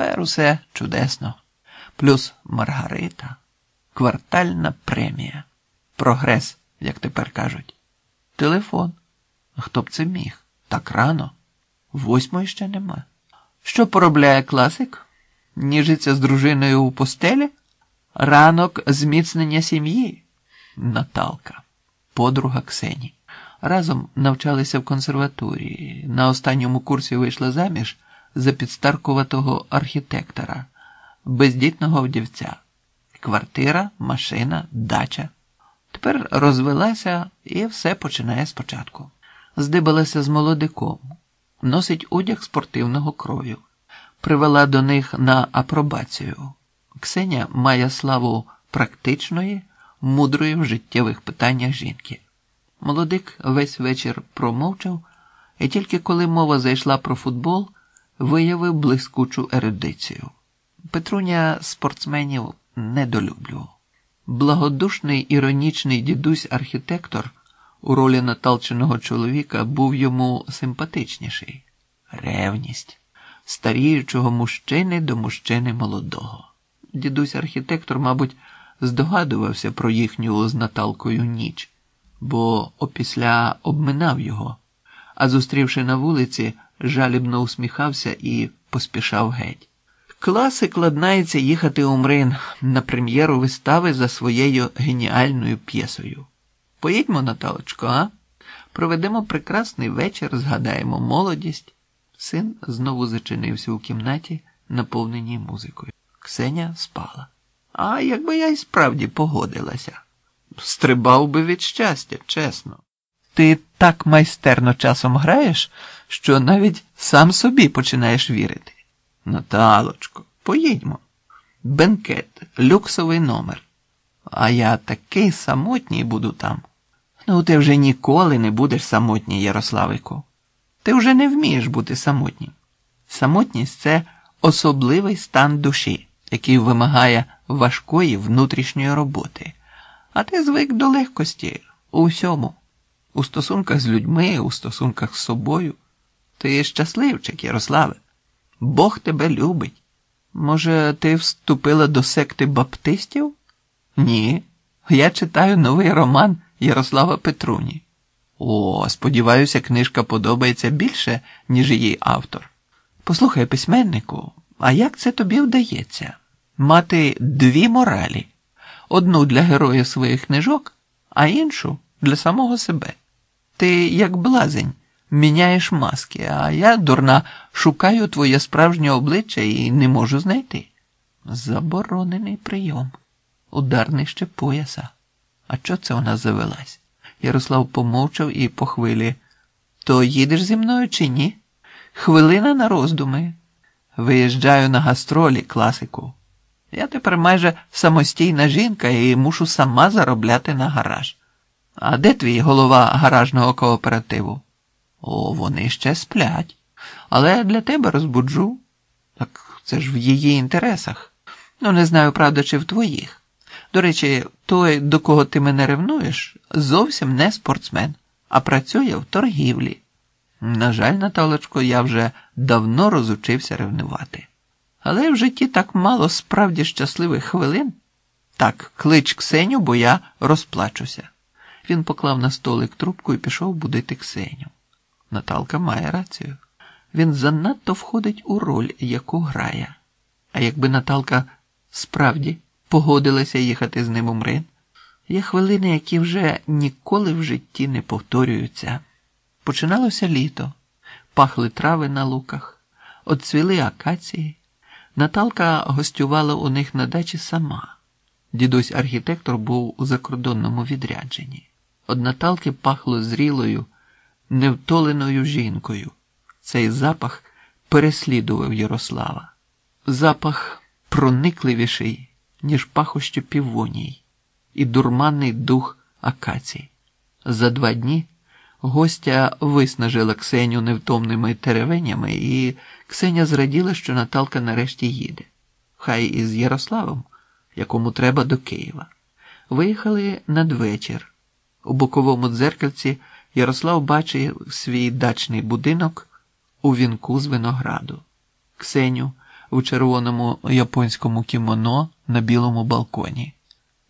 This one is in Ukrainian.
Тепер усе чудесно. Плюс Маргарита, квартальна премія, прогрес, як тепер кажуть. Телефон. Хто б це міг? Так рано. Восьмої ще нема. Що поробляє класик? Ніжиться з дружиною у постелі? Ранок зміцнення сім'ї. Наталка, подруга Ксені. Разом навчалися в консерваторії. На останньому курсі вийшла заміж за підстаркуватого архітектора, бездітного вдівця. Квартира, машина, дача. Тепер розвелася і все починає спочатку. Здибалася з молодиком, носить одяг спортивного крою, привела до них на апробацію. Ксеня має славу практичної, мудрої в життєвих питаннях жінки. Молодик весь вечір промовчав, і тільки коли мова зайшла про футбол, виявив блискучу ерудицію. Петруня спортсменів недолюблював. Благодушний іронічний дідусь-архітектор у ролі наталченого чоловіка був йому симпатичніший ревність старіючого мужчини до мужчини молодого. Дідусь-архітектор, мабуть, здогадувався про їхню з Наталкою ніч, бо опісля обминав його, а зустрівши на вулиці, жалібно усміхався і поспішав геть. Класик ладнається їхати у Мрин на прем'єру вистави за своєю геніальною п'єсою. Поїдьмо, Наталочко, а? Проведемо прекрасний вечір, згадаємо молодість. Син знову зачинився у кімнаті, наповненій музикою. Ксеня спала. А якби я й справді погодилася, стрибав би від щастя, чесно. Ти так майстерно часом граєш, що навіть сам собі починаєш вірити. Наталочко, поїдьмо. Бенкет, люксовий номер. А я такий самотній буду там. Ну, ти вже ніколи не будеш самотній, Ярославику. Ти вже не вмієш бути самотнім. Самотність це особливий стан душі, який вимагає важкої внутрішньої роботи. А ти звик до легкості у всьому, у стосунках з людьми, у стосунках з собою. Ти щасливчик, Ярославе. Бог тебе любить. Може, ти вступила до секти баптистів? Ні. Я читаю новий роман Ярослава Петруні. О, сподіваюся, книжка подобається більше, ніж її автор. Послухай, письменнику, а як це тобі вдається? Мати дві моралі: одну для героїв своїх книжок, а іншу для самого себе. Ти, як блазень, міняєш маски, а я, дурна, шукаю твоє справжнє обличчя і не можу знайти. Заборонений прийом, удар нижче пояса. А чого це вона завелась? Ярослав помовчав і по хвилі. То їдеш зі мною чи ні? Хвилина на роздуми. Виїжджаю на гастролі, класику. Я тепер майже самостійна жінка і мушу сама заробляти на гараж. А де твій голова гаражного кооперативу? О, вони ще сплять. Але для тебе розбуджу. Так це ж в її інтересах. Ну, не знаю, правда, чи в твоїх. До речі, той, до кого ти мене ревнуєш, зовсім не спортсмен, а працює в торгівлі. На жаль, Наталочко, я вже давно розучився ревнувати. Але в житті так мало справді щасливих хвилин. Так, клич Ксеню, бо я розплачуся. Він поклав на столик трубку і пішов будити Ксеню. Наталка має рацію. Він занадто входить у роль, яку грає. А якби Наталка справді погодилася їхати з ним у Мрин, є хвилини, які вже ніколи в житті не повторюються. Починалося літо, пахли трави на луках, отцвіли акації. Наталка гостювала у них на дачі сама. Дідусь архітектор був у закордонному відрядженні. Од Наталки пахло зрілою, невтоленою жінкою. Цей запах переслідував Ярослава. Запах проникливіший, ніж пахощі півоній, і дурманний дух акацій. За два дні гостя виснажила Ксеню невтомними теревенями, і Ксеня зраділа, що Наталка нарешті їде. Хай із Ярославом, якому треба до Києва. Виїхали надвечір. У боковому дзеркальці Ярослав бачив свій дачний будинок у вінку з винограду. Ксеню у червоному японському кімоно на білому балконі.